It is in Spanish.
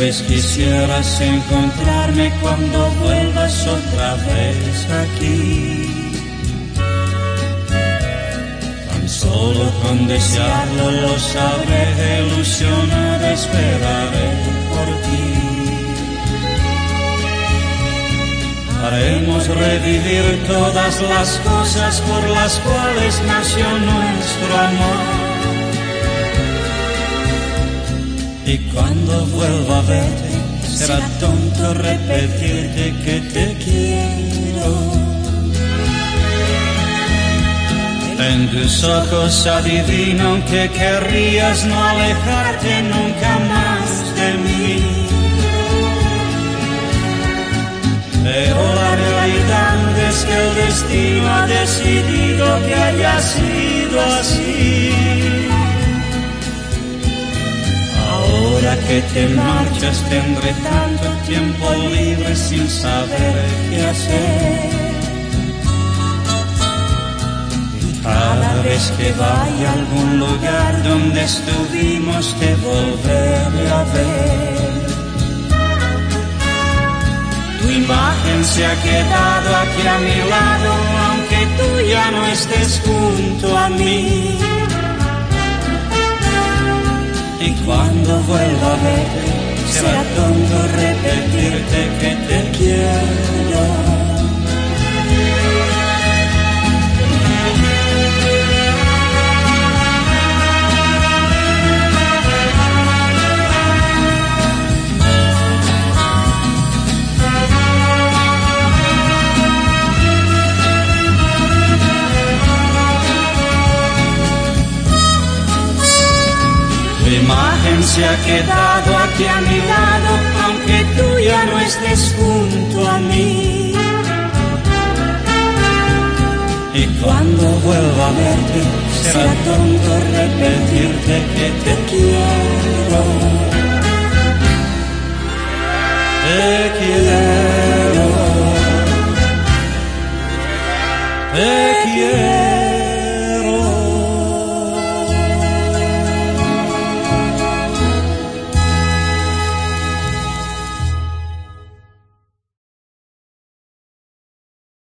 vez quisieras encontrarme cuando vuelvas otra vez aquí. Tan solo con desearlo lo sabré, ilusionado esperaré por ti. Haremos revivir todas las cosas por las cuales nació nuestro amor. Y cuando vuelva a verte, será tonto repetirte que te quiero. En tus ojos adivino que querrías no alejarte nunca más de mí. Pero la realidad es que el destino ha decidido que haya sido así. Que te marchas tendré tanto tiempo libre sin saber qué hacer. Y cada vez que vaya a algún lugar donde estuvimos te volveré a ver. Tu imagen se ha quedado aquí a mi lado, aunque tú ya no estés junto a mí. Y cuando vuelva a verte, será tonto repetirte Carmen se ha quedado aquí a mi lado, aunque tú ya no estés junto a mí. Y cuando vuelva a verte, será tonto repetirte que te quiero. Te quiero. Te quiero.